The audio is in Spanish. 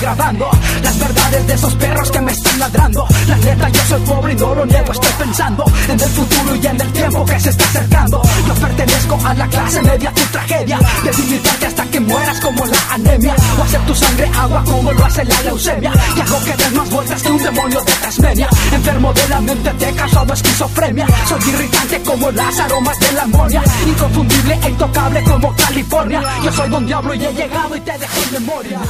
grabando las verdades de esos perros que me están ladrando. La neta, yo soy pobre y no lo niego, estoy pensando en el futuro y en el tiempo que se está acercando. Yo pertenezco a la clase media, tu tragedia, de debilitarte hasta que mueras como la anemia, o hacer tu sangre agua como lo hace la leucemia. Y hago que des más vueltas que un demonio de Tasmania. Enfermo de la mente, te he causado esquizofrenia. Soy irritante como las aromas de la amonia. Inconfundible e intocable como California. Yo soy don Diablo y he llegado y te dejo en memoria.